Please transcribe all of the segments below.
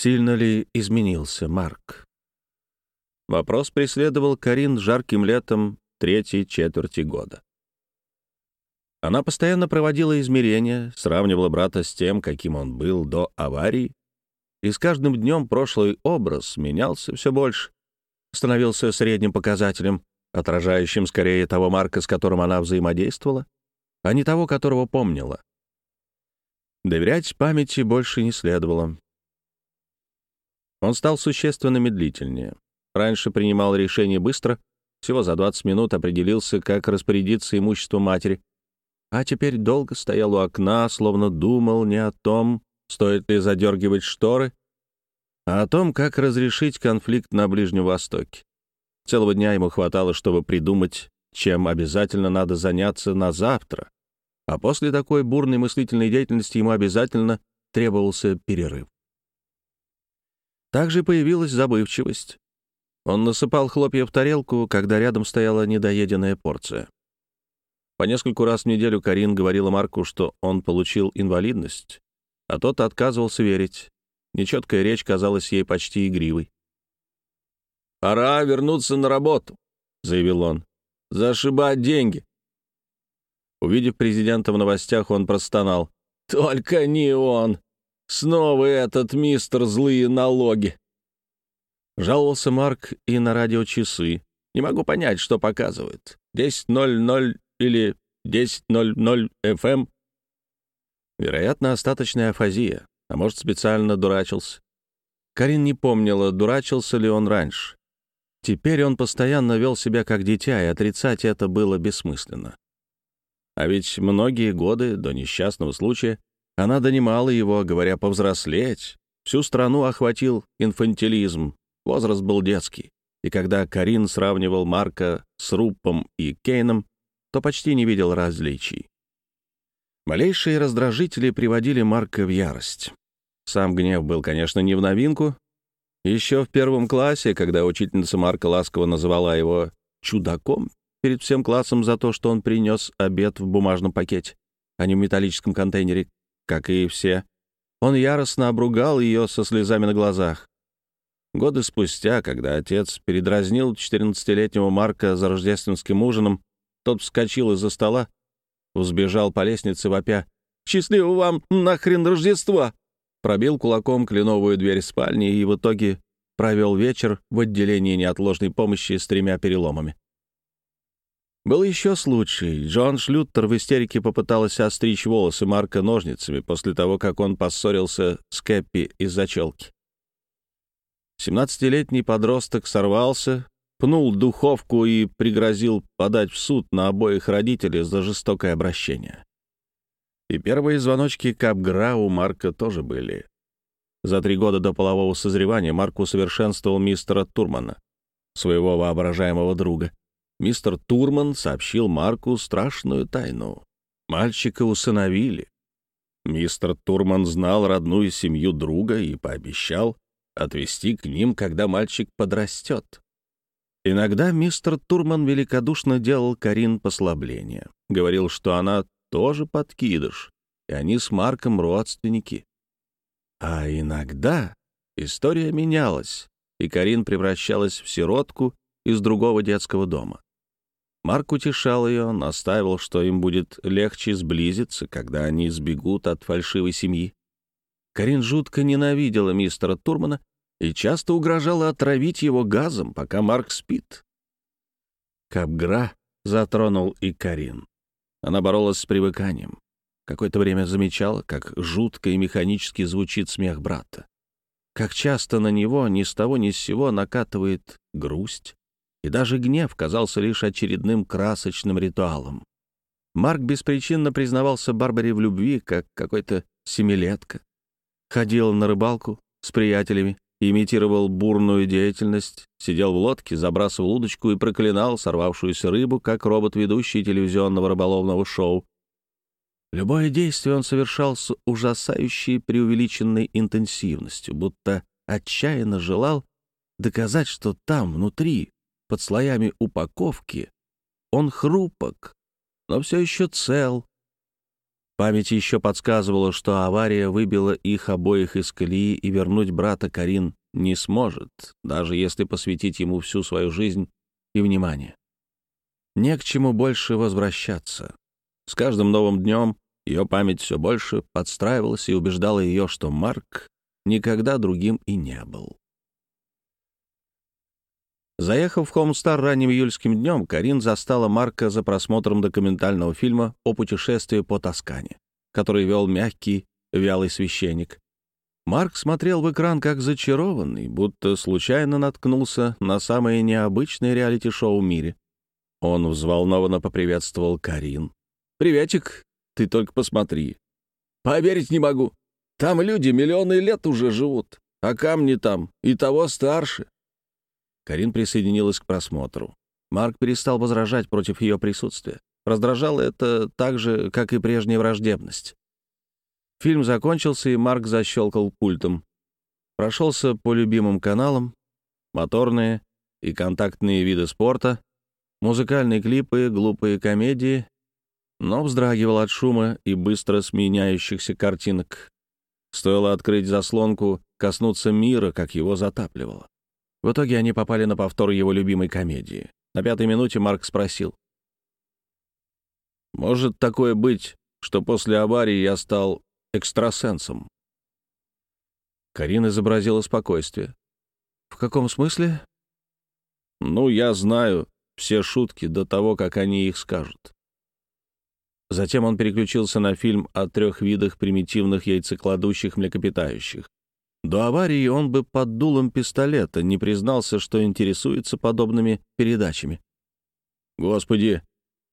Сильно ли изменился Марк? Вопрос преследовал Карин жарким летом третьей четверти года. Она постоянно проводила измерения, сравнивала брата с тем, каким он был до аварии, и с каждым днем прошлый образ менялся все больше, становился средним показателем, отражающим скорее того Марка, с которым она взаимодействовала, а не того, которого помнила. Доверять памяти больше не следовало. Он стал существенно медлительнее. Раньше принимал решение быстро, всего за 20 минут определился, как распорядиться имуществом матери, а теперь долго стоял у окна, словно думал не о том, стоит ли задергивать шторы, а о том, как разрешить конфликт на Ближнем Востоке. Целого дня ему хватало, чтобы придумать, чем обязательно надо заняться на завтра, а после такой бурной мыслительной деятельности ему обязательно требовался перерыв. Также появилась забывчивость. Он насыпал хлопья в тарелку, когда рядом стояла недоеденная порция. По нескольку раз в неделю Карин говорила Марку, что он получил инвалидность, а тот отказывался верить. Нечеткая речь казалась ей почти игривой. «Пора вернуться на работу», — заявил он. «Зашибать деньги». Увидев президента в новостях, он простонал. «Только не он! Снова этот мистер злые налоги!» Жаловался Марк и на радиочасы. Не могу понять, что показывают. 10.00 или 10.00 FM. Вероятно, остаточная афазия, а может, специально дурачился. Карин не помнила, дурачился ли он раньше. Теперь он постоянно вел себя как дитя, и отрицать это было бессмысленно. А ведь многие годы до несчастного случая она донимала его, говоря повзрослеть. Всю страну охватил инфантилизм, возраст был детский. И когда Карин сравнивал Марка с Руппом и Кейном, то почти не видел различий. Малейшие раздражители приводили Марка в ярость. Сам гнев был, конечно, не в новинку. Еще в первом классе, когда учительница Марка ласково называла его «чудаком» перед всем классом за то, что он принес обед в бумажном пакете, а не в металлическом контейнере, как и все, он яростно обругал ее со слезами на глазах. Годы спустя, когда отец передразнил 14-летнего Марка за рождественским ужином, тот вскочил из-за стола, взбежал по лестнице вопя. «Счастливо вам нахрен Рождества!» Пробил кулаком кленовую дверь спальни и в итоге провел вечер в отделении неотложной помощи с тремя переломами. Был еще случай. Джон Шлюттер в истерике попыталась остричь волосы Марка ножницами после того, как он поссорился с Кэппи из-за челки. Семнадцатилетний подросток сорвался, пнул духовку и пригрозил подать в суд на обоих родителей за жестокое обращение. И первые звоночки Капгра у Марка тоже были. За три года до полового созревания Марк усовершенствовал мистера Турмана, своего воображаемого друга. Мистер Турман сообщил Марку страшную тайну. Мальчика усыновили. Мистер Турман знал родную семью друга и пообещал отвезти к ним, когда мальчик подрастет. Иногда мистер Турман великодушно делал Карин послабление. Говорил, что она тоже подкидыш, и они с Марком родственники. А иногда история менялась, и Карин превращалась в сиротку из другого детского дома. Марк утешал ее, настаивал, что им будет легче сблизиться, когда они сбегут от фальшивой семьи. Карин жутко ненавидела мистера Турмана и часто угрожала отравить его газом, пока Марк спит. Капгра затронул и Карин. Она боролась с привыканием. Какое-то время замечала, как жутко и механически звучит смех брата. Как часто на него ни с того ни с сего накатывает грусть, и даже гнев казался лишь очередным красочным ритуалом. Марк беспричинно признавался Барбаре в любви, как какой-то семилетка. Ходил на рыбалку с приятелями, имитировал бурную деятельность, сидел в лодке, забрасывал удочку и проклинал сорвавшуюся рыбу, как робот-ведущий телевизионного рыболовного шоу. Любое действие он совершал с ужасающей преувеличенной интенсивностью, будто отчаянно желал доказать, что там, внутри, под слоями упаковки, он хрупок, но все еще цел. Память еще подсказывала, что авария выбила их обоих из колеи, и вернуть брата Карин не сможет, даже если посвятить ему всю свою жизнь и внимание. Не к чему больше возвращаться. С каждым новым днем ее память все больше подстраивалась и убеждала ее, что Марк никогда другим и не был. Заехав в Хомстар ранним июльским днем, Карин застала Марка за просмотром документального фильма о путешествии по Тоскане, который вел мягкий, вялый священник. Марк смотрел в экран как зачарованный, будто случайно наткнулся на самое необычное реалити-шоу в мире. Он взволнованно поприветствовал Карин. «Приветик, ты только посмотри. Поверить не могу. Там люди миллионы лет уже живут, а камни там и того старше». Карин присоединилась к просмотру. Марк перестал возражать против ее присутствия. Раздражало это так же, как и прежняя враждебность. Фильм закончился, и Марк защелкал пультом. Прошелся по любимым каналам, моторные и контактные виды спорта, музыкальные клипы, глупые комедии, но вздрагивал от шума и быстро сменяющихся картинок. Стоило открыть заслонку, коснуться мира, как его затапливало. В итоге они попали на повтор его любимой комедии. На пятой минуте Марк спросил. «Может такое быть, что после аварии я стал экстрасенсом?» Карин изобразила спокойствие. «В каком смысле?» «Ну, я знаю все шутки до того, как они их скажут». Затем он переключился на фильм о трех видах примитивных яйцекладущих млекопитающих. До аварии он бы под дулом пистолета не признался, что интересуется подобными передачами. «Господи,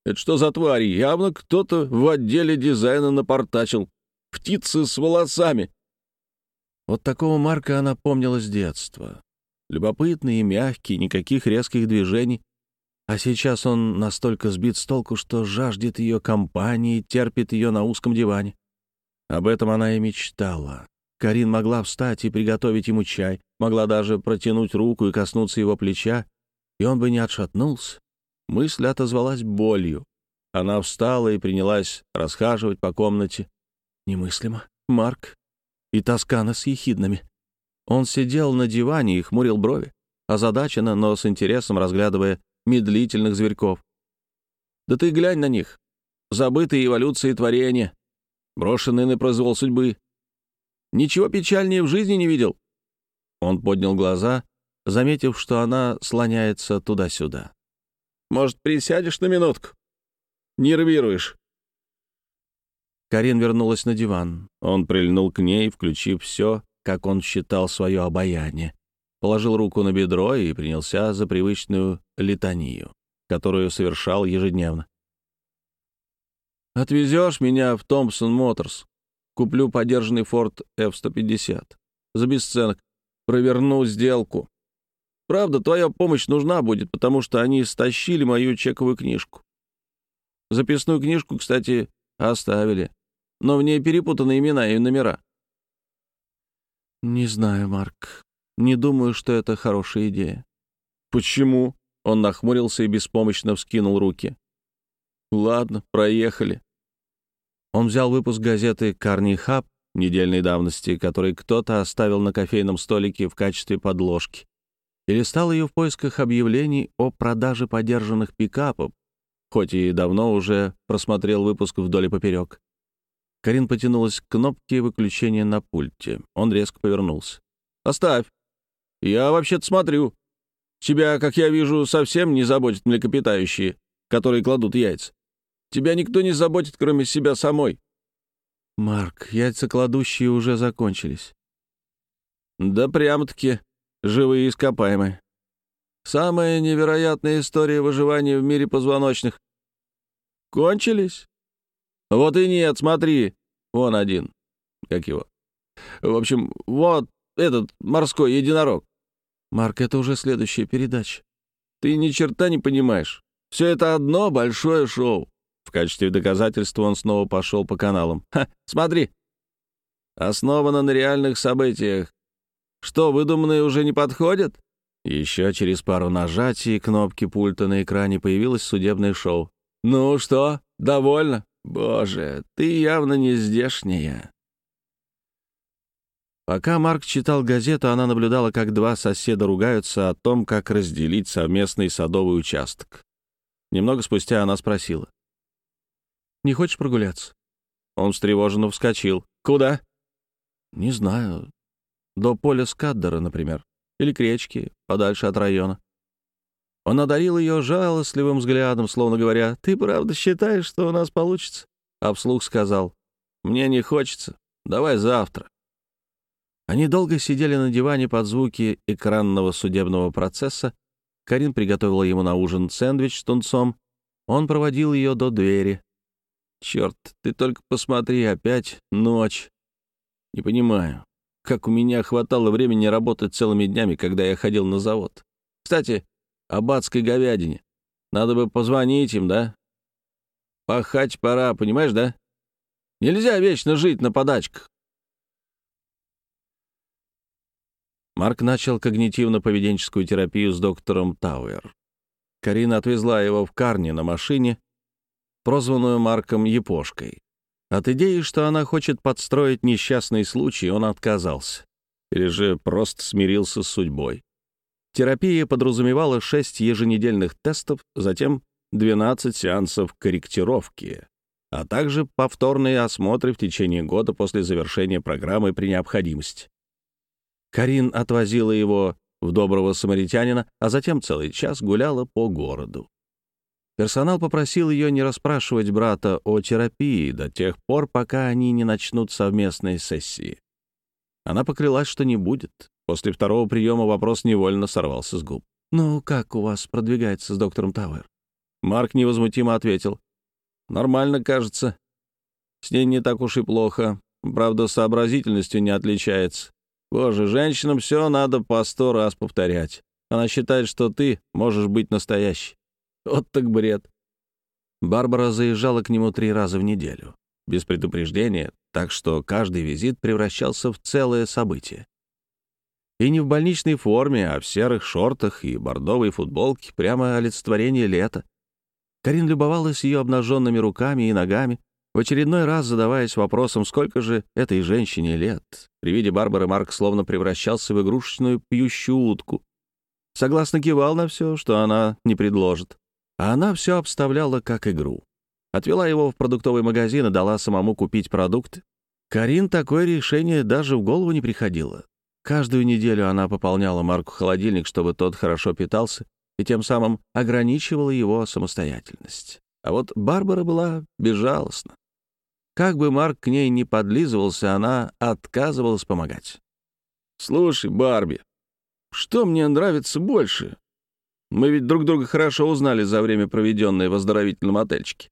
это что за твари? Явно кто-то в отделе дизайна напортачил. Птицы с волосами!» Вот такого Марка она помнила с детства. Любопытный и мягкий, никаких резких движений, а сейчас он настолько сбит с толку, что жаждет ее компании, терпит ее на узком диване. Об этом она и мечтала. Карин могла встать и приготовить ему чай, могла даже протянуть руку и коснуться его плеча, и он бы не отшатнулся. Мысль отозвалась болью. Она встала и принялась расхаживать по комнате. Немыслимо. Марк и Тоскана с ехиднами. Он сидел на диване и хмурил брови, озадаченно, но с интересом разглядывая медлительных зверьков. Да ты глянь на них. Забытые эволюции творения, брошенные на произвол судьбы. Ничего печальнее в жизни не видел. Он поднял глаза, заметив, что она слоняется туда-сюда. «Может, присядешь на минутку? Нервируешь». Карин вернулась на диван. Он прильнул к ней, включив все, как он считал свое обаяние положил руку на бедро и принялся за привычную литанию, которую совершал ежедневно. «Отвезешь меня в Томпсон Моторс. Куплю подержанный Форд F-150. За бесценок. Проверну сделку. Правда, твоя помощь нужна будет, потому что они стащили мою чековую книжку. Записную книжку, кстати, оставили, но в ней перепутаны имена и номера». «Не знаю, Марк. Не думаю, что это хорошая идея». «Почему?» — он нахмурился и беспомощно вскинул руки. «Ладно, проехали». Он взял выпуск газеты «Карни Хаб» недельной давности, который кто-то оставил на кофейном столике в качестве подложки, и листал ее в поисках объявлений о продаже подержанных пикапов, хоть и давно уже просмотрел выпуск вдоль и поперек. Карин потянулась к кнопке выключения на пульте. Он резко повернулся. «Оставь!» Я вообще-то смотрю. Тебя, как я вижу, совсем не заботят млекопитающие, которые кладут яйца. Тебя никто не заботит, кроме себя самой. Марк, яйцекладущие уже закончились. Да прямо-таки живые ископаемые. Самая невероятная история выживания в мире позвоночных. Кончились? Вот и нет, смотри. Вон один. Как его? В общем, вот этот морской единорог. Марк, это уже следующая передача. Ты ни черта не понимаешь. Все это одно большое шоу. Качестве доказательства он снова пошел по каналам. Ха, смотри. Основано на реальных событиях. Что, выдуманные уже не подходят? Еще через пару нажатий кнопки пульта на экране появилось судебное шоу. «Ну что, довольно? Боже, ты явно не здешняя. Пока Марк читал газету, она наблюдала, как два соседа ругаются о том, как разделить совместный садовый участок. Немного спустя она спросила. «Не хочешь прогуляться?» Он встревоженно вскочил. «Куда?» «Не знаю. До поля Скаддера, например. Или к речке, подальше от района». Он одарил ее жалостливым взглядом, словно говоря, «Ты правда считаешь, что у нас получится?» А вслух сказал, «Мне не хочется. Давай завтра». Они долго сидели на диване под звуки экранного судебного процесса. Карин приготовила ему на ужин сэндвич с тунцом. Он проводил ее до двери. «Черт, ты только посмотри, опять ночь. Не понимаю, как у меня хватало времени работать целыми днями, когда я ходил на завод. Кстати, об адской говядине. Надо бы позвонить им, да? Пахать пора, понимаешь, да? Нельзя вечно жить на подачках. Марк начал когнитивно-поведенческую терапию с доктором Тауэр. Карина отвезла его в Карни на машине, прозванную Марком Япошкой. От идеи, что она хочет подстроить несчастный случай, он отказался. Или же просто смирился с судьбой. Терапия подразумевала 6 еженедельных тестов, затем 12 сеансов корректировки, а также повторные осмотры в течение года после завершения программы при необходимости. Карин отвозила его в доброго самаритянина, а затем целый час гуляла по городу. Персонал попросил ее не расспрашивать брата о терапии до тех пор, пока они не начнут совместной сессии. Она поклялась, что не будет. После второго приема вопрос невольно сорвался с губ. «Ну, как у вас продвигается с доктором Тауэр?» Марк невозмутимо ответил. «Нормально, кажется. С ней не так уж и плохо. Правда, сообразительностью не отличается. Боже, женщинам все надо по сто раз повторять. Она считает, что ты можешь быть настоящей. Вот так бред. Барбара заезжала к нему три раза в неделю, без предупреждения, так что каждый визит превращался в целое событие. И не в больничной форме, а в серых шортах и бордовой футболке, прямо олицетворение лета. Карин любовалась ее обнаженными руками и ногами, в очередной раз задаваясь вопросом, сколько же этой женщине лет. При виде Барбары Марк словно превращался в игрушечную пьющую утку. Согласно кивал на все, что она не предложит. А она все обставляла как игру. Отвела его в продуктовый магазин и дала самому купить продукты. Карин такое решение даже в голову не приходило. Каждую неделю она пополняла Марку холодильник, чтобы тот хорошо питался, и тем самым ограничивала его самостоятельность. А вот Барбара была безжалостна. Как бы Марк к ней не подлизывался, она отказывалась помогать. «Слушай, Барби, что мне нравится больше? Мы ведь друг друга хорошо узнали за время, проведенное в оздоровительном отельчике.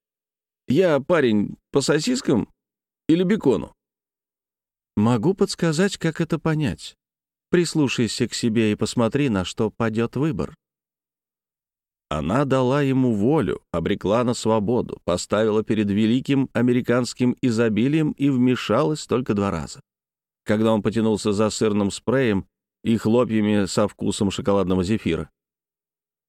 Я парень по сосискам или бекону?» «Могу подсказать, как это понять. Прислушайся к себе и посмотри, на что падет выбор. Она дала ему волю, обрекла на свободу, поставила перед великим американским изобилием и вмешалась только два раза. Когда он потянулся за сырным спреем и хлопьями со вкусом шоколадного зефира.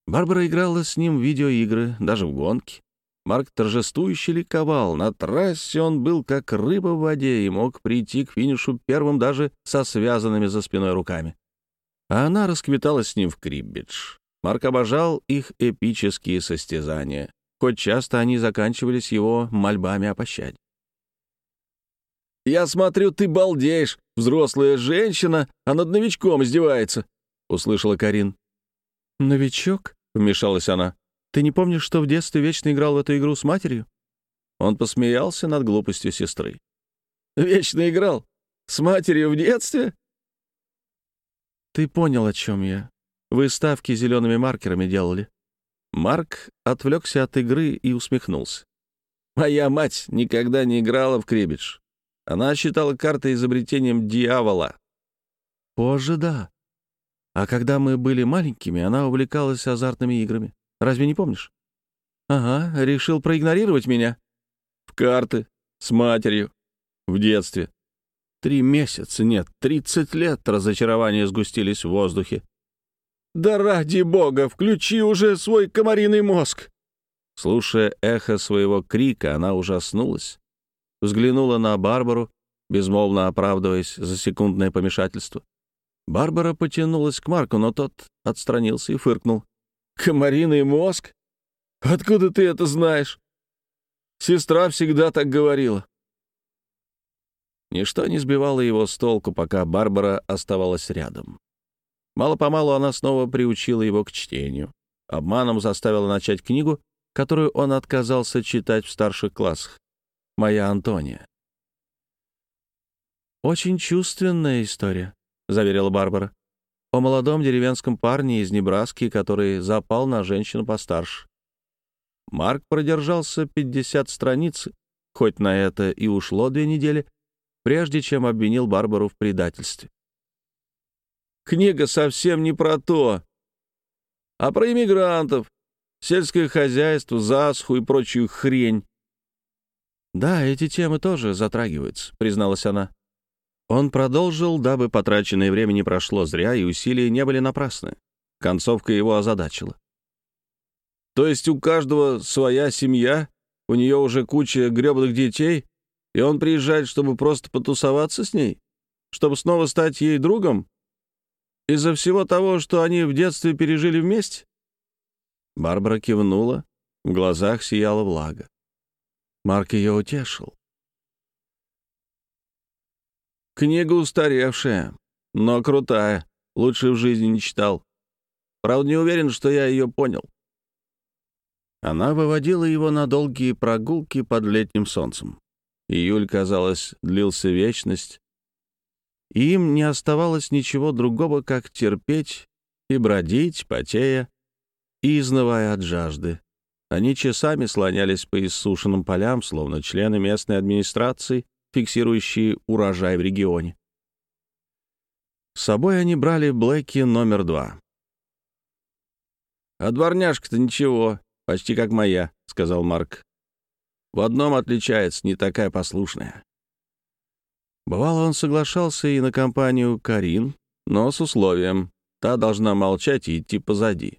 Барбара играла с ним в видеоигры, даже в гонки. Марк торжествующе ликовал. На трассе он был как рыба в воде и мог прийти к финишу первым даже со связанными за спиной руками. А она расквиталась с ним в криббидж. Марк обожал их эпические состязания, хоть часто они заканчивались его мольбами о пощаде. «Я смотрю, ты балдеешь. Взрослая женщина, а над новичком издевается», — услышала Карин. «Новичок?» — вмешалась она. «Ты не помнишь, что в детстве вечно играл в эту игру с матерью?» Он посмеялся над глупостью сестры. «Вечно играл? С матерью в детстве?» «Ты понял, о чем я. Вы ставки зелеными маркерами делали». Марк отвлекся от игры и усмехнулся. «Моя мать никогда не играла в крибидж. Она считала карты изобретением дьявола». «Позже, да. А когда мы были маленькими, она увлекалась азартными играми. Разве не помнишь?» «Ага, решил проигнорировать меня». «В карты. С матерью. В детстве. Три месяца, нет, тридцать лет разочарования сгустились в воздухе. «Да ради бога, включи уже свой комариный мозг!» Слушая эхо своего крика, она ужаснулась, взглянула на Барбару, безмолвно оправдываясь за секундное помешательство. Барбара потянулась к Марку, но тот отстранился и фыркнул. «Комариный мозг? Откуда ты это знаешь? Сестра всегда так говорила». Ничто не сбивало его с толку, пока Барбара оставалась рядом. Мало-помалу она снова приучила его к чтению. Обманом заставила начать книгу, которую он отказался читать в старших классах. «Моя Антония». «Очень чувственная история», — заверила Барбара. «О молодом деревенском парне из Небраски, который запал на женщину постарше. Марк продержался 50 страниц, хоть на это и ушло две недели, прежде чем обвинил Барбару в предательстве. «Книга совсем не про то, а про иммигрантов, сельское хозяйство, засуху и прочую хрень». «Да, эти темы тоже затрагиваются», — призналась она. Он продолжил, дабы потраченное время не прошло зря и усилия не были напрасны. Концовка его озадачила. «То есть у каждого своя семья, у нее уже куча гребных детей, и он приезжает, чтобы просто потусоваться с ней? Чтобы снова стать ей другом? Из-за всего того, что они в детстве пережили вместе?» Барбара кивнула, в глазах сияла влага. Марк ее утешил. Книга устаревшая, но крутая. Лучше в жизни не читал. Правда, не уверен, что я ее понял. Она выводила его на долгие прогулки под летним солнцем. Июль, казалось, длился вечность, и им не оставалось ничего другого, как терпеть и бродить, потея и изнывая от жажды. Они часами слонялись по иссушенным полям, словно члены местной администрации, фиксирующие урожай в регионе. С собой они брали Блэки номер два. «А дворняжка-то ничего, почти как моя», — сказал Марк. «В одном отличается, не такая послушная». Бывало, он соглашался и на компанию Карин, но с условием. Та должна молчать и идти позади.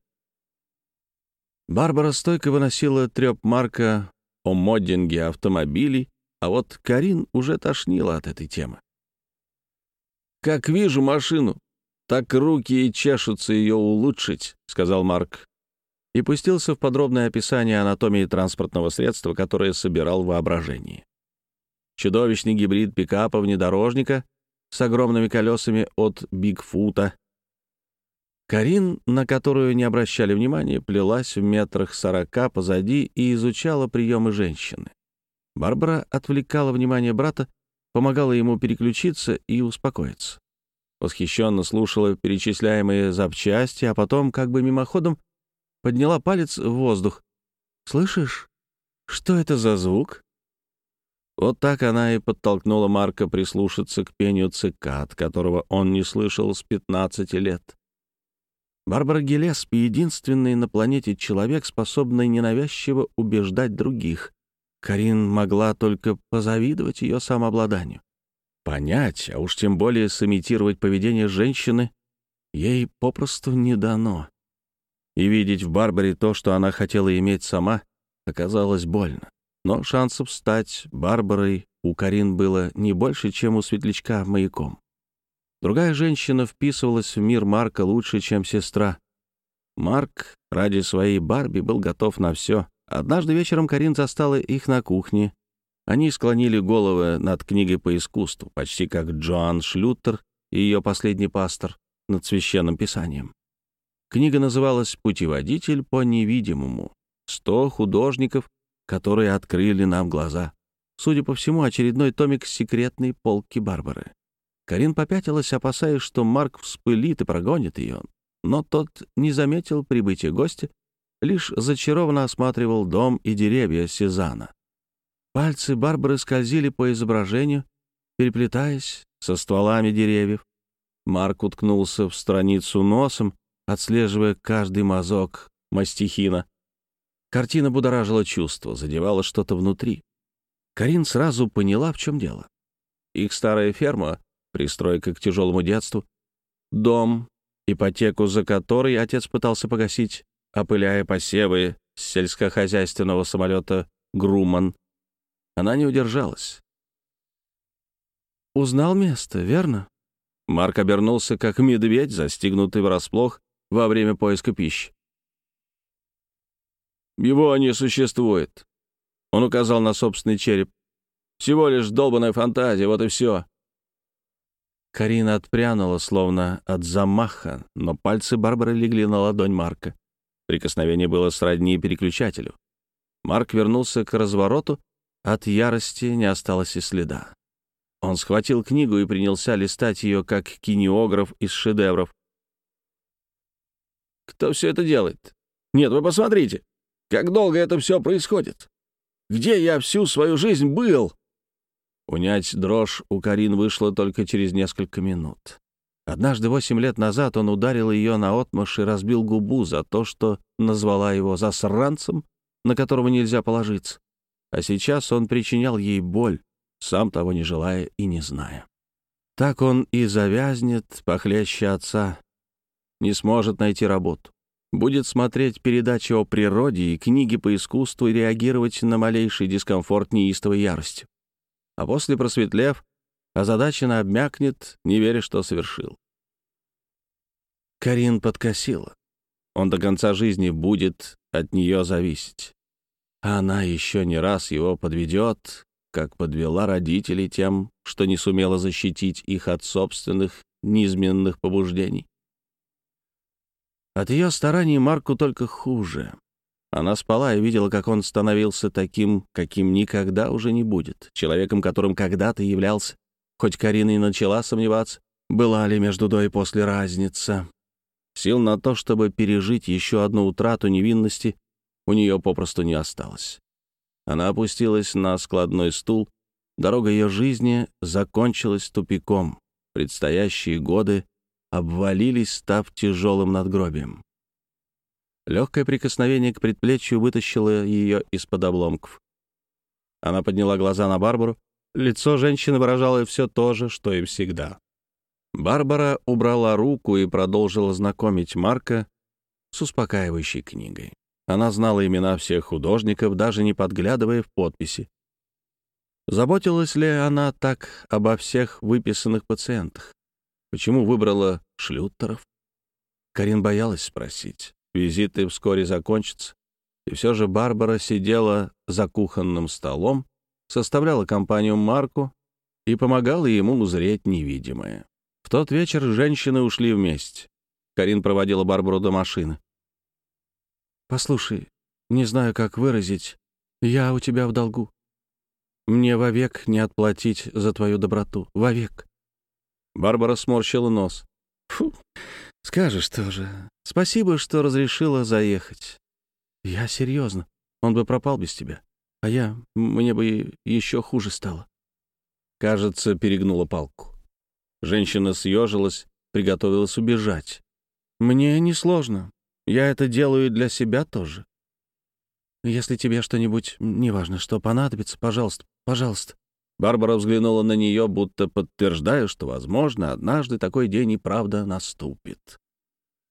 Барбара стойко выносила треп Марка о моддинге автомобилей, а вот Карин уже тошнила от этой темы. «Как вижу машину, так руки и чешутся ее улучшить», — сказал Марк. И пустился в подробное описание анатомии транспортного средства, которое собирал в воображении. Чудовищный гибрид пикапа-внедорожника с огромными колесами от Бигфута. Карин, на которую не обращали внимания, плелась в метрах сорока позади и изучала приемы женщины. Барбара отвлекала внимание брата, помогала ему переключиться и успокоиться. Восхищенно слушала перечисляемые запчасти, а потом, как бы мимоходом, подняла палец в воздух. «Слышишь? Что это за звук?» Вот так она и подтолкнула Марка прислушаться к пению цикад, которого он не слышал с 15 лет. Барбара Гелеспи — единственный на планете человек, способный ненавязчиво убеждать других. Карин могла только позавидовать ее самообладанию. Понять, а уж тем более сымитировать поведение женщины, ей попросту не дано. И видеть в Барбаре то, что она хотела иметь сама, оказалось больно. Но шансов стать Барбарой у Карин было не больше, чем у светлячка маяком. Другая женщина вписывалась в мир Марка лучше, чем сестра. Марк ради своей Барби был готов на все, Однажды вечером Карин застала их на кухне. Они склонили головы над книгой по искусству, почти как Джоан Шлютер и ее последний пастор над священным писанием. Книга называлась «Путеводитель по невидимому. Сто художников, которые открыли нам глаза». Судя по всему, очередной томик секретной полки Барбары. Карин попятилась, опасаясь, что Марк вспылит и прогонит ее. Но тот не заметил прибытия гостя лишь зачарованно осматривал дом и деревья Сезана. Пальцы Барбары скользили по изображению, переплетаясь со стволами деревьев. Марк уткнулся в страницу носом, отслеживая каждый мазок мастихина. Картина будоражила чувство, задевала что-то внутри. Карин сразу поняла, в чем дело. Их старая ферма, пристройка к тяжелому детству, дом, ипотеку за который отец пытался погасить, опыляя посевы с сельскохозяйственного самолета «Груман». Она не удержалась. «Узнал место, верно?» Марк обернулся, как медведь, застигнутый врасплох во время поиска пищи. «Его не существует», — он указал на собственный череп. «Всего лишь долбанная фантазия, вот и все». Карина отпрянула, словно от замаха, но пальцы Барбары легли на ладонь Марка. Прикосновение было сродни переключателю. Марк вернулся к развороту, от ярости не осталось и следа. Он схватил книгу и принялся листать ее, как кинеограф из шедевров. «Кто все это делает? Нет, вы посмотрите, как долго это все происходит. Где я всю свою жизнь был?» Унять дрожь у Карин вышло только через несколько минут. Однажды восемь лет назад он ударил ее наотмашь и разбил губу за то, что назвала его засранцем, на которого нельзя положиться. А сейчас он причинял ей боль, сам того не желая и не зная. Так он и завязнет, похлеще отца, не сможет найти работу. Будет смотреть передачи о природе и книги по искусству и реагировать на малейший дискомфорт неистовой яростью. А после, просветлев, озадаченно обмякнет, не веря, что совершил. Карин подкосила. Он до конца жизни будет от нее зависеть. А она еще не раз его подведет, как подвела родителей тем, что не сумела защитить их от собственных низменных побуждений. От ее стараний Марку только хуже. Она спала и видела, как он становился таким, каким никогда уже не будет, человеком, которым когда-то являлся. Хоть Карина и начала сомневаться, была ли между до и после разница. Сил на то, чтобы пережить еще одну утрату невинности, у нее попросту не осталось. Она опустилась на складной стул. Дорога ее жизни закончилась тупиком. Предстоящие годы обвалились, став тяжелым надгробием. Легкое прикосновение к предплечью вытащило ее из-под обломков. Она подняла глаза на Барбару. Лицо женщины выражало все то же, что и всегда. Барбара убрала руку и продолжила знакомить Марка с успокаивающей книгой. Она знала имена всех художников, даже не подглядывая в подписи. Заботилась ли она так обо всех выписанных пациентах? Почему выбрала Шлюттеров? Карин боялась спросить. Визиты вскоре закончатся. И все же Барбара сидела за кухонным столом, составляла компанию Марку и помогала ему узреть невидимое. В тот вечер женщины ушли вместе. Карин проводила Барбару до машины. «Послушай, не знаю, как выразить. Я у тебя в долгу. Мне вовек не отплатить за твою доброту. Вовек». Барбара сморщила нос. «Фу, скажешь тоже. Спасибо, что разрешила заехать. Я серьезно. Он бы пропал без тебя. А я... Мне бы еще хуже стало». Кажется, перегнула палку. Женщина съежилась, приготовилась убежать. «Мне несложно. Я это делаю для себя тоже. Если тебе что-нибудь, неважно, что понадобится, пожалуйста, пожалуйста». Барбара взглянула на нее, будто подтверждая, что, возможно, однажды такой день и правда наступит.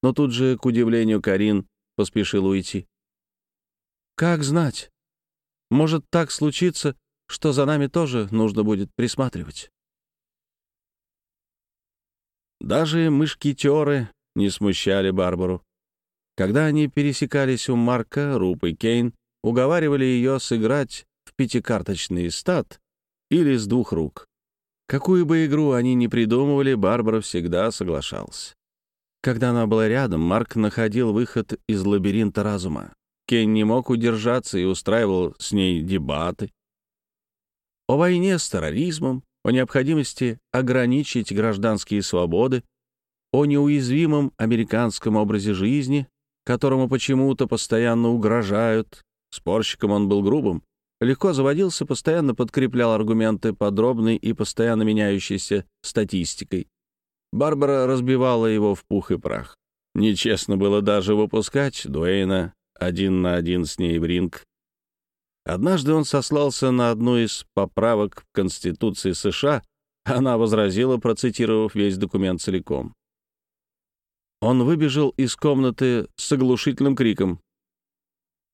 Но тут же, к удивлению, Карин поспешил уйти. «Как знать? Может так случиться, что за нами тоже нужно будет присматривать». Даже мышкетеры не смущали Барбару. Когда они пересекались у Марка, Руп и Кейн уговаривали ее сыграть в пятикарточный стат или с двух рук. Какую бы игру они ни придумывали, Барбара всегда соглашалась. Когда она была рядом, Марк находил выход из лабиринта разума. Кейн не мог удержаться и устраивал с ней дебаты. О войне с терроризмом, о необходимости ограничить гражданские свободы, о неуязвимом американском образе жизни, которому почему-то постоянно угрожают. Спорщиком он был грубым, легко заводился, постоянно подкреплял аргументы подробной и постоянно меняющейся статистикой. Барбара разбивала его в пух и прах. Нечестно было даже выпускать Дуэйна один на один с ней в ринг. Однажды он сослался на одну из поправок в Конституции США, она возразила, процитировав весь документ целиком. Он выбежал из комнаты с оглушительным криком.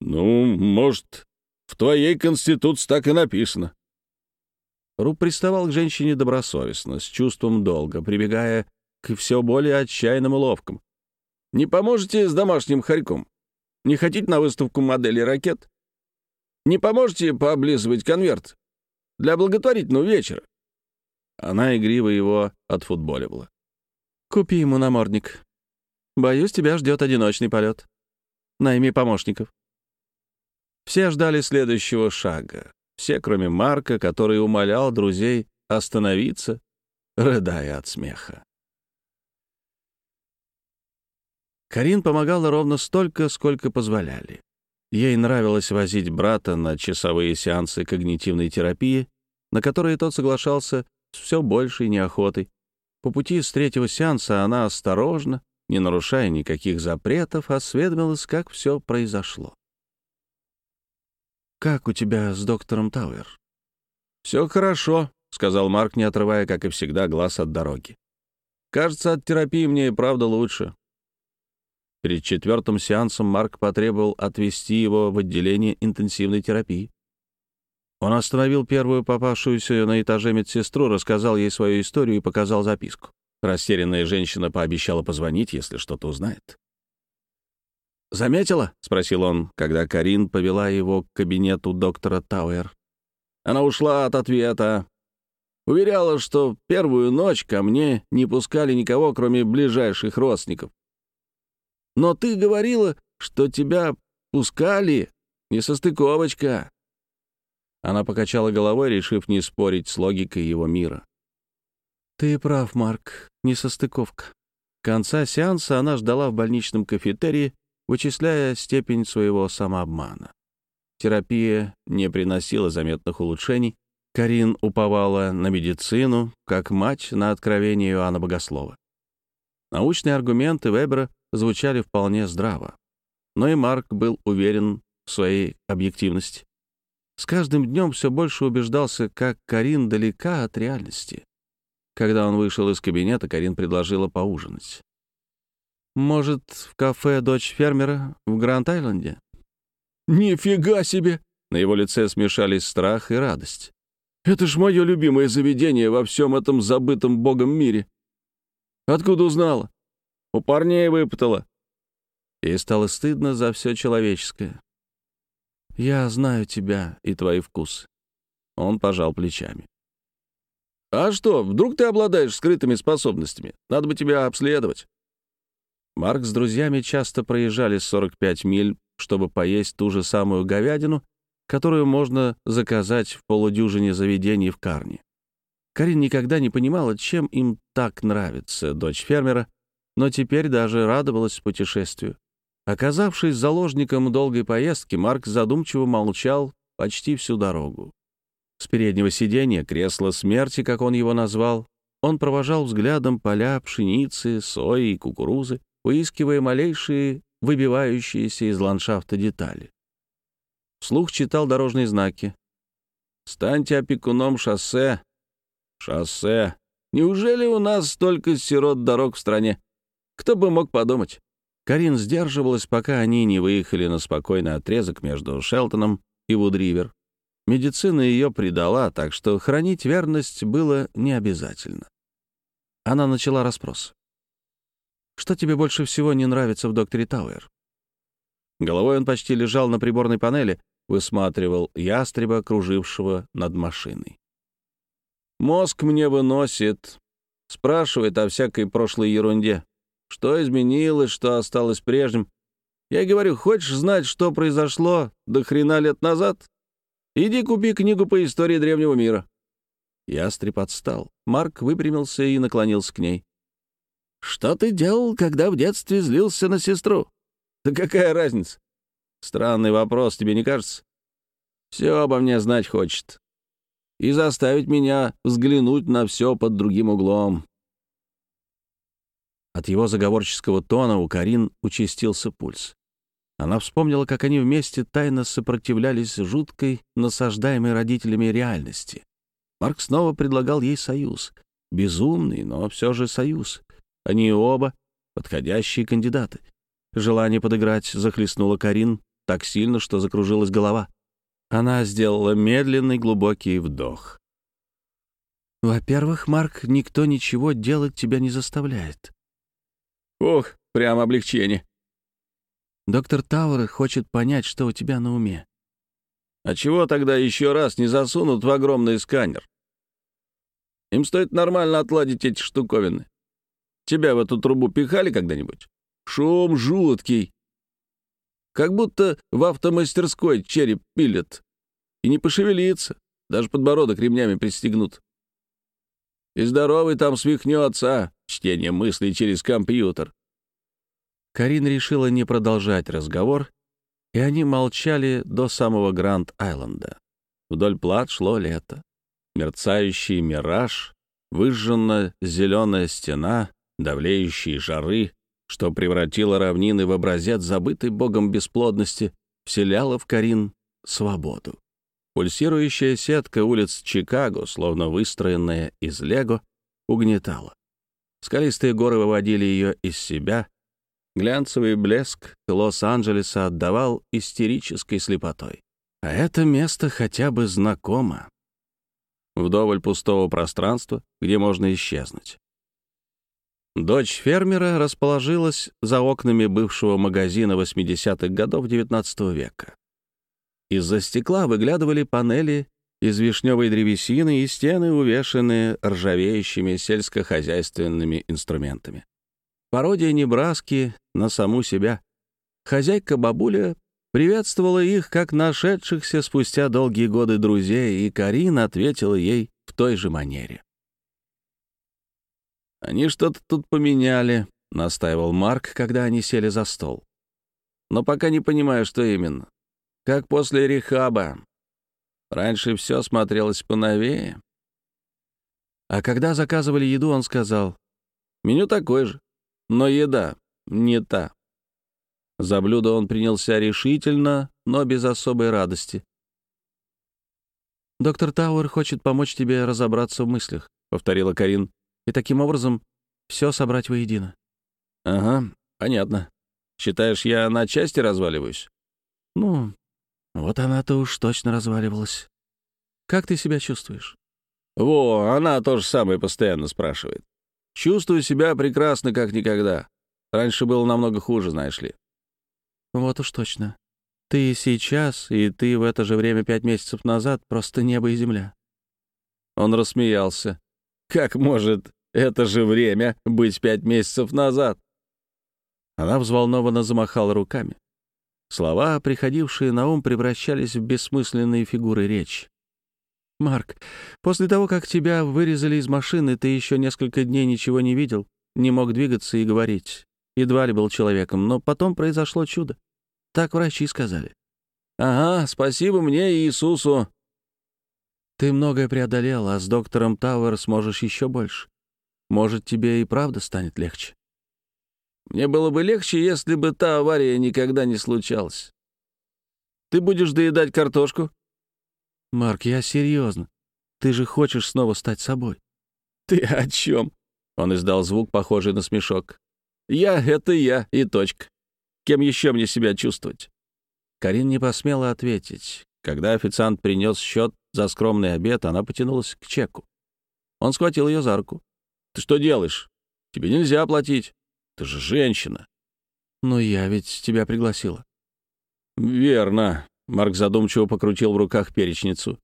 «Ну, может, в твоей конституции так и написано». Руб приставал к женщине добросовестно, с чувством долга, прибегая к все более отчаянным уловкам. «Не поможете с домашним хорьком? Не хотите на выставку модели ракет? Не поможете пооблизывать конверт? Для благотворительного вечера?» Она игриво его отфутболивала. «Купи ему намордник. Боюсь, тебя ждет одиночный полет. Найми помощников». Все ждали следующего шага. Все, кроме Марка, который умолял друзей остановиться, рыдая от смеха. Карин помогала ровно столько, сколько позволяли. Ей нравилось возить брата на часовые сеансы когнитивной терапии, на которые тот соглашался с все большей неохотой. По пути с третьего сеанса она осторожно, не нарушая никаких запретов, осведомилась, как все произошло. «Как у тебя с доктором Тауэр?» «Все хорошо», — сказал Марк, не отрывая, как и всегда, глаз от дороги. «Кажется, от терапии мне и правда лучше. Перед четвертым сеансом Марк потребовал отвезти его в отделение интенсивной терапии. Он остановил первую попавшуюся на этаже медсестру, рассказал ей свою историю и показал записку. Растерянная женщина пообещала позвонить, если что-то узнает. «Заметила?» — спросил он, когда Карин повела его к кабинету доктора Тауэр. Она ушла от ответа. Уверяла, что первую ночь ко мне не пускали никого, кроме ближайших родственников. Но ты говорила, что тебя пускали. Несостыковочка». Она покачала головой, решив не спорить с логикой его мира. «Ты прав, Марк, несостыковка». Конца сеанса она ждала в больничном кафетерии, вычисляя степень своего самообмана. Терапия не приносила заметных улучшений. Карин уповала на медицину, как мать на откровение Иоанна Богослова. Научные аргументы Вебера звучали вполне здраво. Но и Марк был уверен в своей объективности. С каждым днем все больше убеждался, как Карин далека от реальности. Когда он вышел из кабинета, Карин предложила поужинать. «Может, в кафе «Дочь фермера» в Гранд-Айленде?» «Нифига себе!» На его лице смешались страх и радость. «Это ж мое любимое заведение во всем этом забытом богом мире. Откуда узнала?» У парней выпытала. Ей стало стыдно за все человеческое. «Я знаю тебя и твои вкусы». Он пожал плечами. «А что, вдруг ты обладаешь скрытыми способностями? Надо бы тебя обследовать». Марк с друзьями часто проезжали 45 миль, чтобы поесть ту же самую говядину, которую можно заказать в полудюжине заведений в Карне. Карин никогда не понимала, чем им так нравится дочь фермера, но теперь даже радовалась путешествию. Оказавшись заложником долгой поездки, Марк задумчиво молчал почти всю дорогу. С переднего сиденья, кресла смерти, как он его назвал, он провожал взглядом поля пшеницы, сои и кукурузы, выискивая малейшие, выбивающиеся из ландшафта детали. Вслух читал дорожные знаки. «Станьте опекуном шоссе». «Шоссе. Неужели у нас столько сирот дорог в стране?» Кто бы мог подумать? Карин сдерживалась, пока они не выехали на спокойный отрезок между Шелтоном и Вудривер. Медицина ее предала, так что хранить верность было не обязательно. Она начала расспрос. «Что тебе больше всего не нравится в докторе Тауэр?» Головой он почти лежал на приборной панели, высматривал ястреба, кружившего над машиной. «Мозг мне выносит, спрашивает о всякой прошлой ерунде. Что изменилось, что осталось прежним? Я говорю, хочешь знать, что произошло до хрена лет назад? Иди купи книгу по истории древнего мира». Ястреб отстал. Марк выпрямился и наклонился к ней. «Что ты делал, когда в детстве злился на сестру?» «Да какая разница?» «Странный вопрос, тебе не кажется?» «Все обо мне знать хочет. И заставить меня взглянуть на все под другим углом. От его заговорческого тона у Карин участился пульс. Она вспомнила, как они вместе тайно сопротивлялись жуткой, насаждаемой родителями реальности. Марк снова предлагал ей союз. Безумный, но все же союз. Они оба — подходящие кандидаты. Желание подыграть захлестнуло Карин, так сильно, что закружилась голова. Она сделала медленный глубокий вдох. «Во-первых, Марк, никто ничего делать тебя не заставляет». «Ох, прям облегчение». «Доктор Тауэр хочет понять, что у тебя на уме». «А чего тогда еще раз не засунут в огромный сканер? Им стоит нормально отладить эти штуковины. Тебя в эту трубу пихали когда-нибудь? Шум жуткий. Как будто в автомастерской череп пилят. И не пошевелится, даже подбородок ремнями пристегнут. И здоровый там свихнется, чтение мыслей через компьютер. Карин решила не продолжать разговор, и они молчали до самого Гранд-Айленда. Вдоль плат шло лето. Мерцающий мираж, выжженная зеленая стена, давлеющие жары, что превратило равнины в образец забытой богом бесплодности, вселяло в Карин свободу. Пульсирующая сетка улиц Чикаго, словно выстроенная из лего, угнетала. Скалистые горы выводили ее из себя. Глянцевый блеск Лос-Анджелеса отдавал истерической слепотой. А это место хотя бы знакомо. Вдоволь пустого пространства, где можно исчезнуть. Дочь фермера расположилась за окнами бывшего магазина 80-х годов XIX века. Из-за стекла выглядывали панели из вишневой древесины и стены, увешанные ржавеющими сельскохозяйственными инструментами. Пародия Небраски на саму себя. Хозяйка-бабуля приветствовала их как нашедшихся спустя долгие годы друзей, и Карин ответила ей в той же манере. «Они что-то тут поменяли», — настаивал Марк, когда они сели за стол. «Но пока не понимаю, что именно. Как после рехаба. Раньше все смотрелось поновее». А когда заказывали еду, он сказал, «Меню такое же, но еда не та». За блюдо он принялся решительно, но без особой радости. «Доктор Тауэр хочет помочь тебе разобраться в мыслях», — повторила Карин и таким образом все собрать воедино. Ага, понятно. Считаешь, я на части разваливаюсь? Ну, вот она-то уж точно разваливалась. Как ты себя чувствуешь? Во, она то же самое постоянно спрашивает. Чувствую себя прекрасно, как никогда. Раньше было намного хуже, знаешь ли. Вот уж точно. Ты сейчас, и ты в это же время пять месяцев назад просто небо и земля. Он рассмеялся. Как может это же время быть пять месяцев назад? Она взволнованно замахала руками. Слова, приходившие на ум, превращались в бессмысленные фигуры речи. «Марк, после того, как тебя вырезали из машины, ты еще несколько дней ничего не видел, не мог двигаться и говорить. Едва ли был человеком, но потом произошло чудо. Так врачи сказали». «Ага, спасибо мне и Иисусу. Ты многое преодолел, а с доктором Тауэр сможешь еще больше. Может, тебе и правда станет легче. Мне было бы легче, если бы та авария никогда не случалась. Ты будешь доедать картошку? Марк, я серьезно. Ты же хочешь снова стать собой. Ты о чем? Он издал звук, похожий на смешок. Я — это я, и точка. Кем еще мне себя чувствовать? Карин не посмела ответить. Когда официант принес счет за скромный обед, она потянулась к чеку. Он схватил ее за руку. «Ты что делаешь? Тебе нельзя платить. Ты же женщина». «Но я ведь тебя пригласила». «Верно», — Марк задумчиво покрутил в руках перечницу.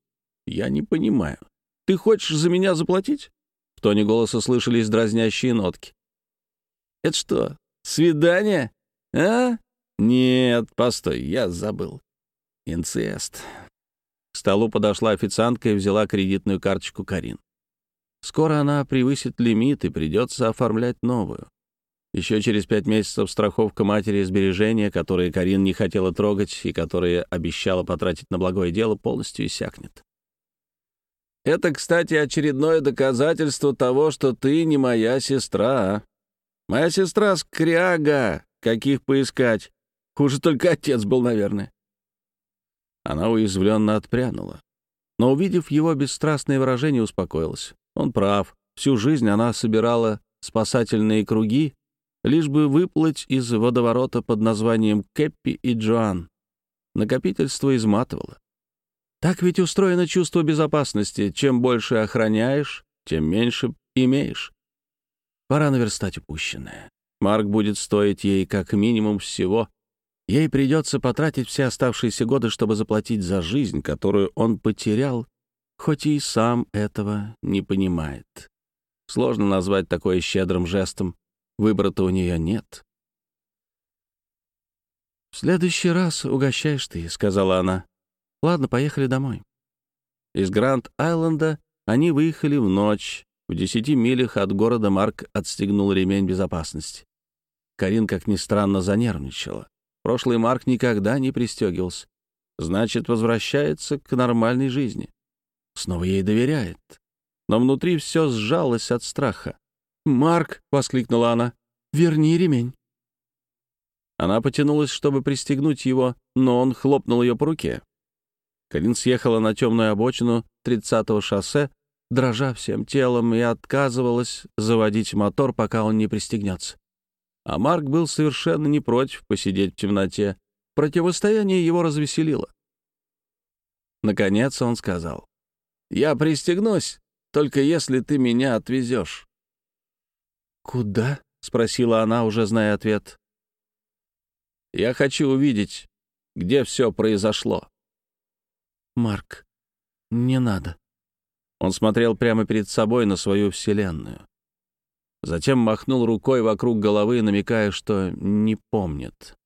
«Я не понимаю. Ты хочешь за меня заплатить?» В тоне голоса слышались дразнящие нотки. «Это что, свидание? А? Нет, постой, я забыл. Инцест. К столу подошла официантка и взяла кредитную карточку Карин. Скоро она превысит лимит и придется оформлять новую. Еще через пять месяцев страховка матери сбережения, которые Карин не хотела трогать и которые обещала потратить на благое дело, полностью иссякнет. Это, кстати, очередное доказательство того, что ты не моя сестра. Моя сестра скряга, каких поискать. Хуже только отец был, наверное. Она уязвленно отпрянула. Но, увидев его бесстрастное выражение, успокоилась. Он прав. Всю жизнь она собирала спасательные круги, лишь бы выплыть из водоворота под названием Кэппи и Джоан. Накопительство изматывало. Так ведь устроено чувство безопасности. Чем больше охраняешь, тем меньше имеешь. Пора наверстать упущенное. Марк будет стоить ей как минимум всего. Ей придется потратить все оставшиеся годы, чтобы заплатить за жизнь, которую он потерял, хоть и сам этого не понимает. Сложно назвать такое щедрым жестом. Выбора-то у нее нет. «В следующий раз угощаешь ты», — сказала она. «Ладно, поехали домой». Из Гранд-Айленда они выехали в ночь. В десяти милях от города Марк отстегнул ремень безопасности. Карин, как ни странно, занервничала. Прошлый Марк никогда не пристегивался. Значит, возвращается к нормальной жизни. Снова ей доверяет. Но внутри все сжалось от страха. «Марк!» — воскликнула она. «Верни ремень». Она потянулась, чтобы пристегнуть его, но он хлопнул ее по руке. Карин съехала на темную обочину 30-го шоссе, дрожа всем телом, и отказывалась заводить мотор, пока он не пристегнется. А Марк был совершенно не против посидеть в темноте. Противостояние его развеселило. Наконец он сказал, «Я пристегнусь, только если ты меня отвезешь». «Куда?» — спросила она, уже зная ответ. «Я хочу увидеть, где все произошло». «Марк, не надо». Он смотрел прямо перед собой на свою вселенную. Затем махнул рукой вокруг головы, намекая, что не помнит.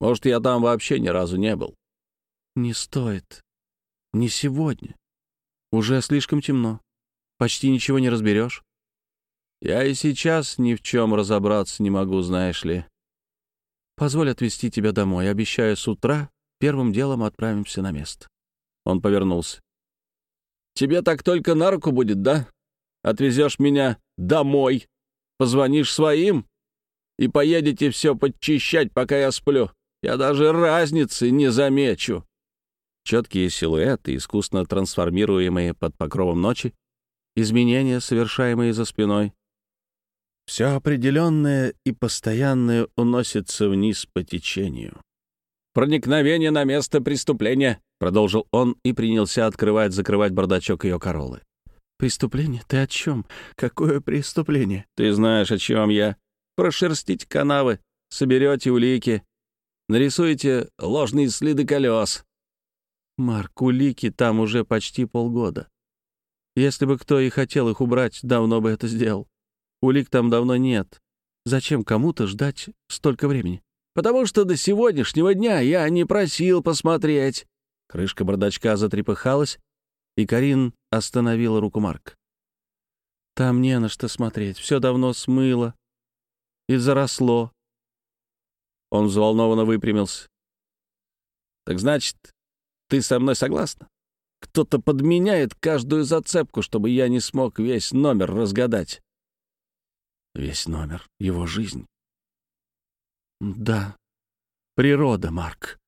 «Может, я там вообще ни разу не был?» «Не стоит. Не сегодня. Уже слишком темно. Почти ничего не разберешь. Я и сейчас ни в чем разобраться не могу, знаешь ли. Позволь отвезти тебя домой. Обещаю, с утра Первым делом отправимся на место. Он повернулся. «Тебе так только на руку будет, да? Отвезешь меня домой, позвонишь своим и поедете все подчищать, пока я сплю. Я даже разницы не замечу». Четкие силуэты, искусно трансформируемые под покровом ночи, изменения, совершаемые за спиной. Все определенное и постоянное уносится вниз по течению. «Проникновение на место преступления», — продолжил он и принялся открывать-закрывать бардачок ее королы. «Преступление? Ты о чем? Какое преступление?» «Ты знаешь, о чем я. Прошерстить канавы, соберете улики, нарисуете ложные следы колес». «Марк, улики там уже почти полгода. Если бы кто и хотел их убрать, давно бы это сделал. Улик там давно нет. Зачем кому-то ждать столько времени?» потому что до сегодняшнего дня я не просил посмотреть». Крышка бардачка затрепыхалась, и Карин остановила руку Марк. «Там не на что смотреть, все давно смыло и заросло». Он взволнованно выпрямился. «Так значит, ты со мной согласна? Кто-то подменяет каждую зацепку, чтобы я не смог весь номер разгадать». «Весь номер, его жизнь, да, природа, Марк.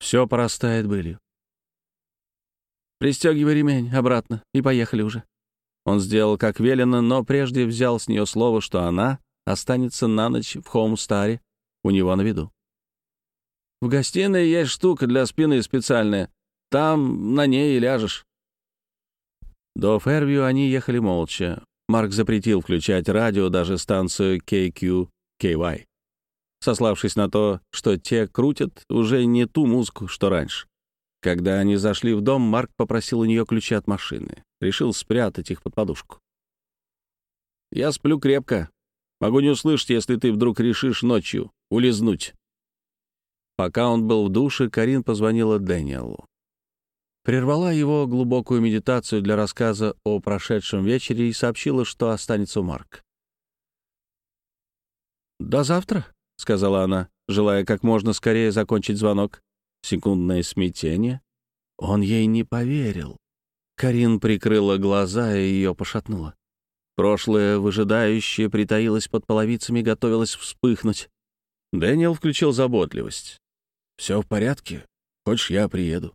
Все порастает былью. Пристегивай ремень обратно и поехали уже. Он сделал как велено, но прежде взял с нее слово, что она останется на ночь в Хоумстаре у него на виду. В гостиной есть штука для спины специальная. Там на ней и ляжешь. До Фервью они ехали молча. Марк запретил включать радио, даже станцию KQ KY, сославшись на то, что те крутят уже не ту музыку, что раньше. Когда они зашли в дом, Марк попросил у нее ключи от машины. Решил спрятать их под подушку. «Я сплю крепко. Могу не услышать, если ты вдруг решишь ночью улизнуть». Пока он был в душе, Карин позвонила Дэниелу. Прервала его глубокую медитацию для рассказа о прошедшем вечере и сообщила, что останется у Марк. «До завтра», — сказала она, желая как можно скорее закончить звонок. Секундное смятение. Он ей не поверил. Карин прикрыла глаза и ее пошатнуло. Прошлое, выжидающее, притаилось под половицами, готовилось вспыхнуть. Дэниел включил заботливость. «Все в порядке? Хочешь, я приеду?»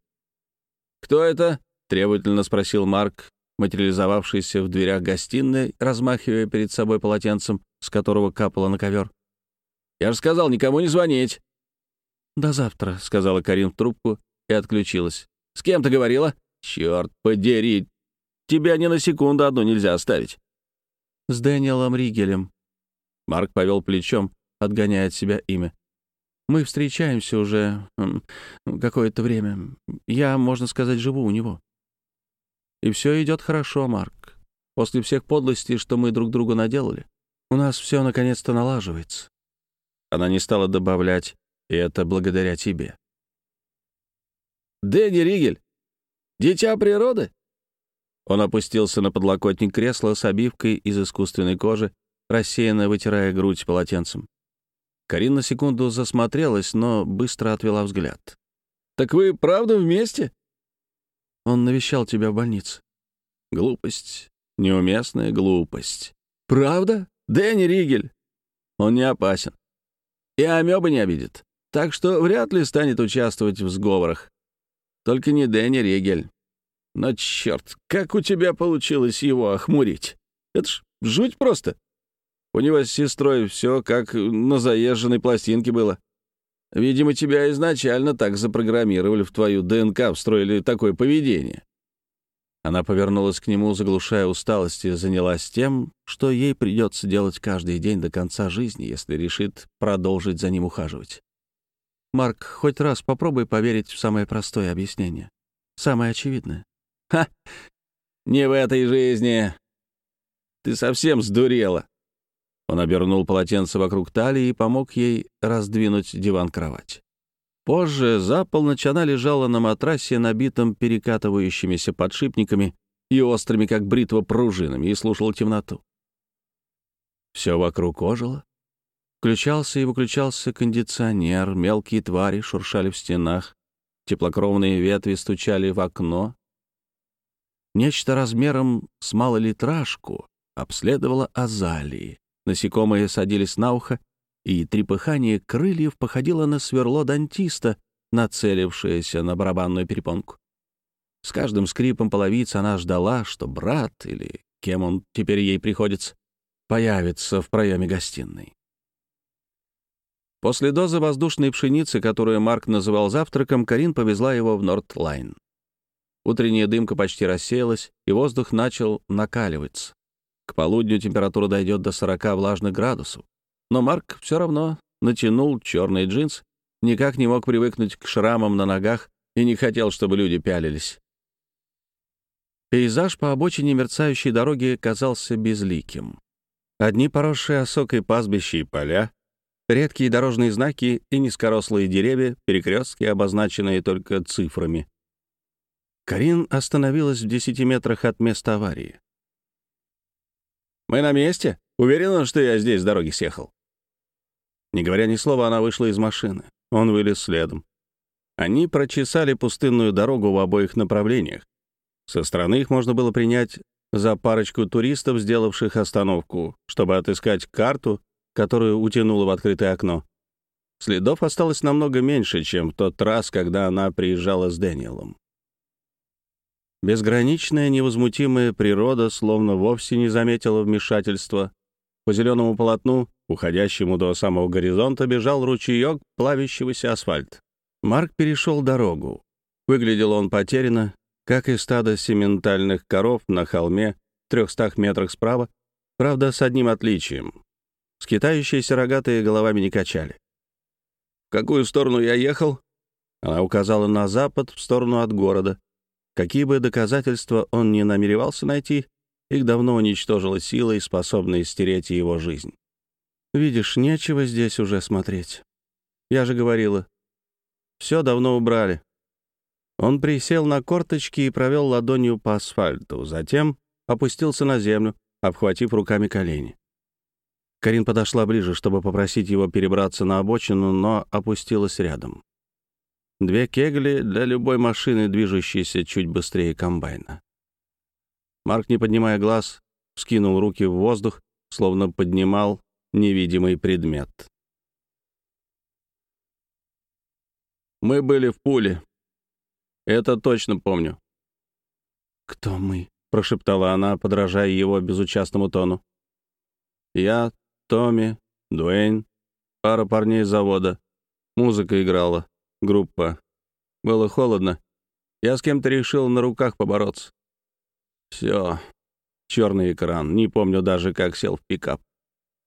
«Кто это?» — требовательно спросил Марк, материализовавшийся в дверях гостиной, размахивая перед собой полотенцем, с которого капало на ковер. «Я же сказал, никому не звонить!» «До завтра», — сказала Карин в трубку и отключилась. «С кем ты говорила?» «Черт подери! Тебя ни на секунду одну нельзя оставить». «С Дэниелом Ригелем». Марк повел плечом, отгоняя от себя имя. «Мы встречаемся уже какое-то время. Я, можно сказать, живу у него». «И все идет хорошо, Марк. После всех подлостей, что мы друг другу наделали, у нас все наконец-то налаживается». Она не стала добавлять, и это благодаря тебе. «Дэнни Ригель, дитя природы?» Он опустился на подлокотник кресла с обивкой из искусственной кожи, рассеянно вытирая грудь полотенцем. Карин на секунду засмотрелась, но быстро отвела взгляд. «Так вы правда вместе?» «Он навещал тебя в больнице». «Глупость. Неуместная глупость». «Правда? Дэнни Ригель. Он не опасен. И амеба не обидит. Так что вряд ли станет участвовать в сговорах. Только не Дэнни Ригель. Но черт, как у тебя получилось его охмурить? Это ж жуть просто. У него с сестрой все как на заезженной пластинке было. Видимо, тебя изначально так запрограммировали в твою ДНК, встроили такое поведение. Она повернулась к нему, заглушая усталость, и занялась тем, что ей придется делать каждый день до конца жизни, если решит продолжить за ним ухаживать. Марк, хоть раз попробуй поверить в самое простое объяснение. Самое очевидное. Ха! Не в этой жизни. Ты совсем сдурела. Он обернул полотенце вокруг талии и помог ей раздвинуть диван-кровать. Позже, за полночь, она лежала на матрасе, набитом перекатывающимися подшипниками и острыми, как бритва, пружинами, и слушала темноту. Все вокруг ожило. Включался и выключался кондиционер, мелкие твари шуршали в стенах, теплокровные ветви стучали в окно. Нечто размером с малолитражку обследовало азалии. Насекомые садились на ухо, и трепыхание крыльев походило на сверло дантиста, нацелившееся на барабанную перепонку. С каждым скрипом половиц она ждала, что брат, или кем он теперь ей приходится, появится в проеме гостиной. После дозы воздушной пшеницы, которую Марк называл завтраком, Карин повезла его в Нортлайн. Утренняя дымка почти рассеялась, и воздух начал накаливаться. К полудню температура дойдет до 40 влажных градусов. Но Марк все равно натянул черный джинс, никак не мог привыкнуть к шрамам на ногах и не хотел, чтобы люди пялились. Пейзаж по обочине мерцающей дороги казался безликим. Одни поросшие осокой пастбища и поля, редкие дорожные знаки и низкорослые деревья, перекрестки, обозначенные только цифрами. Карин остановилась в десяти метрах от места аварии. «Мы на месте? Уверена, что я здесь с дороги съехал?» Не говоря ни слова, она вышла из машины. Он вылез следом. Они прочесали пустынную дорогу в обоих направлениях. Со стороны их можно было принять за парочку туристов, сделавших остановку, чтобы отыскать карту, которую утянуло в открытое окно. Следов осталось намного меньше, чем в тот раз, когда она приезжала с Дэниелом. Безграничная невозмутимая природа словно вовсе не заметила вмешательства. По зеленому полотну, уходящему до самого горизонта, бежал ручеек плавящегося асфальт. Марк перешел дорогу. Выглядел он потерянно, как и стадо сементальных коров на холме в трехстах метрах справа, правда, с одним отличием. Скитающиеся рогатые головами не качали. «В какую сторону я ехал?» Она указала на запад, в сторону от города. Какие бы доказательства он ни намеревался найти, их давно уничтожила сила способная стереть его жизнь. «Видишь, нечего здесь уже смотреть. Я же говорила, все давно убрали». Он присел на корточки и провел ладонью по асфальту, затем опустился на землю, обхватив руками колени. Карин подошла ближе, чтобы попросить его перебраться на обочину, но опустилась рядом. Две кегли для любой машины, движущейся чуть быстрее комбайна. Марк, не поднимая глаз, скинул руки в воздух, словно поднимал невидимый предмет. Мы были в пуле. Это точно помню. «Кто мы?» — прошептала она, подражая его безучастному тону. «Я, Томми, Дуэйн, пара парней завода. Музыка играла. Группа. Было холодно. Я с кем-то решил на руках побороться. Все. Черный экран. Не помню даже, как сел в пикап.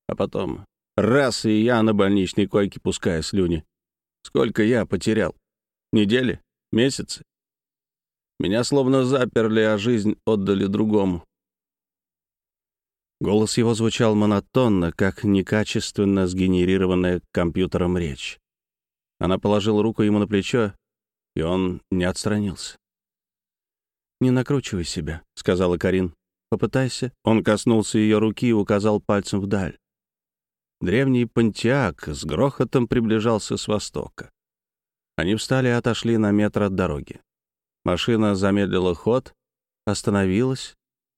А потом раз, и я на больничной койке пускаю слюни. Сколько я потерял? Недели? Месяцы? Меня словно заперли, а жизнь отдали другому. Голос его звучал монотонно, как некачественно сгенерированная компьютером речь. Она положила руку ему на плечо, и он не отстранился. «Не накручивай себя», — сказала Карин. «Попытайся». Он коснулся ее руки и указал пальцем вдаль. Древний Пантиак с грохотом приближался с востока. Они встали и отошли на метр от дороги. Машина замедлила ход, остановилась,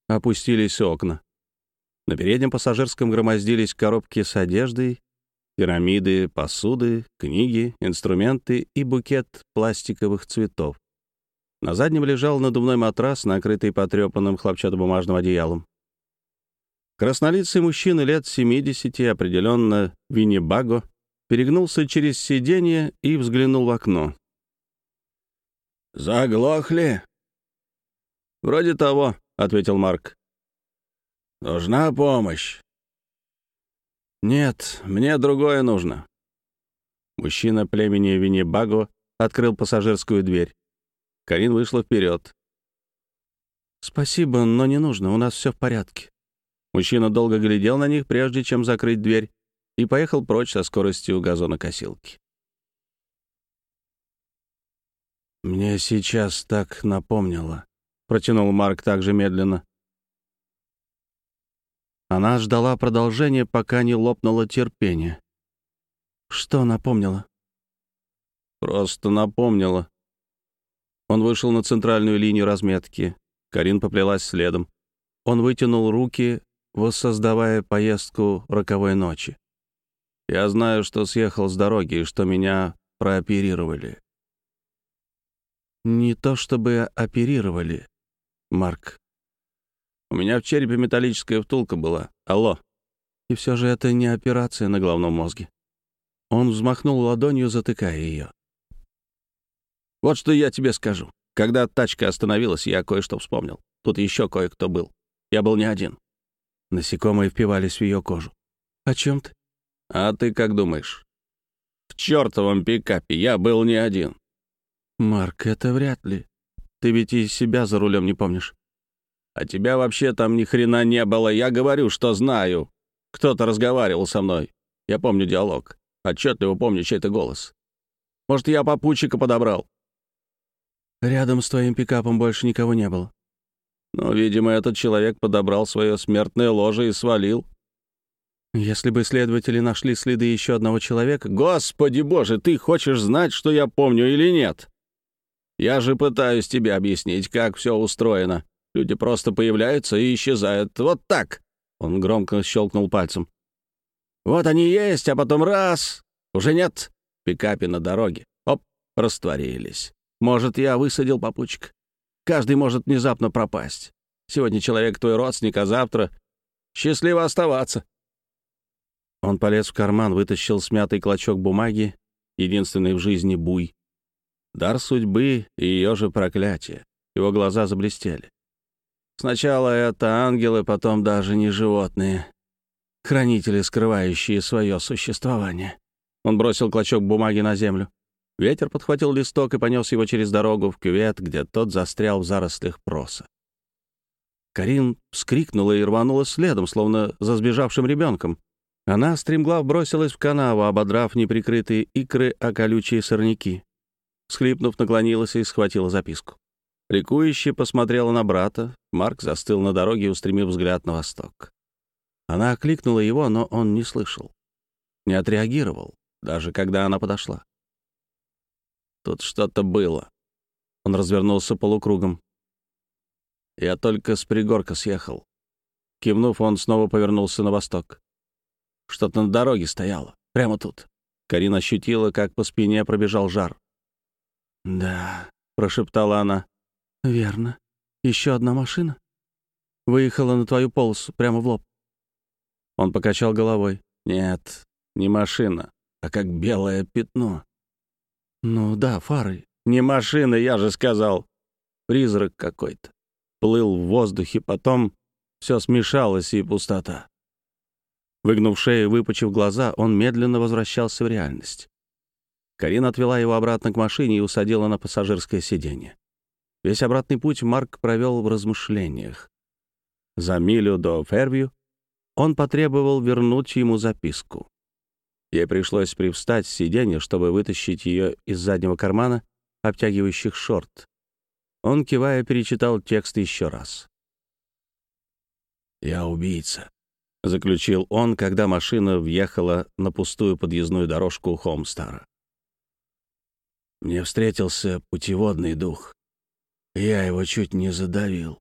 опустились окна. На переднем пассажирском громоздились коробки с одеждой, пирамиды, посуды, книги, инструменты и букет пластиковых цветов. На заднем лежал надувной матрас, накрытый потрепанным хлопчатобумажным одеялом. Краснолицый мужчина лет 70, определенно Виннибаго, перегнулся через сиденье и взглянул в окно. «Заглохли?» «Вроде того», — ответил Марк. Нужна помощь. Нет, мне другое нужно. Мужчина племени Виннибаго открыл пассажирскую дверь. Карин вышла вперед. «Спасибо, но не нужно, у нас все в порядке». Мужчина долго глядел на них, прежде чем закрыть дверь, и поехал прочь со скоростью газонокосилки. «Мне сейчас так напомнило», — протянул Марк также медленно. Она ждала продолжения, пока не лопнуло терпение. Что напомнила? Просто напомнила. Он вышел на центральную линию разметки. Карин поплелась следом. Он вытянул руки, воссоздавая поездку роковой ночи. Я знаю, что съехал с дороги и что меня прооперировали. Не то чтобы оперировали, Марк. У меня в черепе металлическая втулка была. Алло. И все же это не операция на головном мозге. Он взмахнул ладонью, затыкая ее. Вот что я тебе скажу. Когда тачка остановилась, я кое-что вспомнил. Тут еще кое-кто был. Я был не один. Насекомые впивались в ее кожу. «О чем ты?» «А ты как думаешь?» «В чертовом пикапе я был не один». «Марк, это вряд ли. Ты ведь и себя за рулем не помнишь». А тебя вообще там ни хрена не было. Я говорю, что знаю. Кто-то разговаривал со мной. Я помню диалог. Отчетливо помню чей-то голос. Может, я попутчика подобрал?» «Рядом с твоим пикапом больше никого не было». «Ну, видимо, этот человек подобрал свое смертное ложе и свалил». «Если бы следователи нашли следы еще одного человека...» «Господи боже, ты хочешь знать, что я помню или нет?» «Я же пытаюсь тебе объяснить, как все устроено. Люди просто появляются и исчезают. Вот так!» Он громко щелкнул пальцем. «Вот они есть, а потом раз! Уже нет! Пикапе на дороге. Оп, растворились. Может, я высадил попутчик. Каждый может внезапно пропасть. Сегодня человек твой родственник, а завтра... Счастливо оставаться!» Он полез в карман, вытащил смятый клочок бумаги, единственный в жизни буй. Дар судьбы и ее же проклятие. Его глаза заблестели. Сначала это ангелы, потом даже не животные. Хранители, скрывающие свое существование. Он бросил клочок бумаги на землю. Ветер подхватил листок и понес его через дорогу в кювет, где тот застрял в зарослях проса. Карин вскрикнула и рванула следом, словно за сбежавшим ребенком. Она стремглав бросилась в канаву, ободрав неприкрытые икры о колючие сорняки. Схлипнув, наклонилась и схватила записку. Ликующе посмотрела на брата. Марк застыл на дороге, устремив взгляд на восток. Она окликнула его, но он не слышал. Не отреагировал, даже когда она подошла. Тут что-то было. Он развернулся полукругом. Я только с пригорка съехал. Кивнув, он снова повернулся на восток. Что-то на дороге стояло, прямо тут. Карина ощутила, как по спине пробежал жар. «Да», — прошептала она, «Верно. Еще одна машина? Выехала на твою полосу, прямо в лоб». Он покачал головой. «Нет, не машина, а как белое пятно. «Ну да, фары». «Не машина, я же сказал. Призрак какой-то. Плыл в воздухе, потом все смешалось и пустота». Выгнув шею и выпучив глаза, он медленно возвращался в реальность. Карина отвела его обратно к машине и усадила на пассажирское сиденье. Весь обратный путь Марк провел в размышлениях. За милю до Фервью он потребовал вернуть ему записку. Ей пришлось привстать с сиденья, чтобы вытащить ее из заднего кармана обтягивающих шорт. Он, кивая, перечитал текст еще раз. «Я убийца», — заключил он, когда машина въехала на пустую подъездную дорожку Хомстара. Мне встретился путеводный дух. Я его чуть не задавил.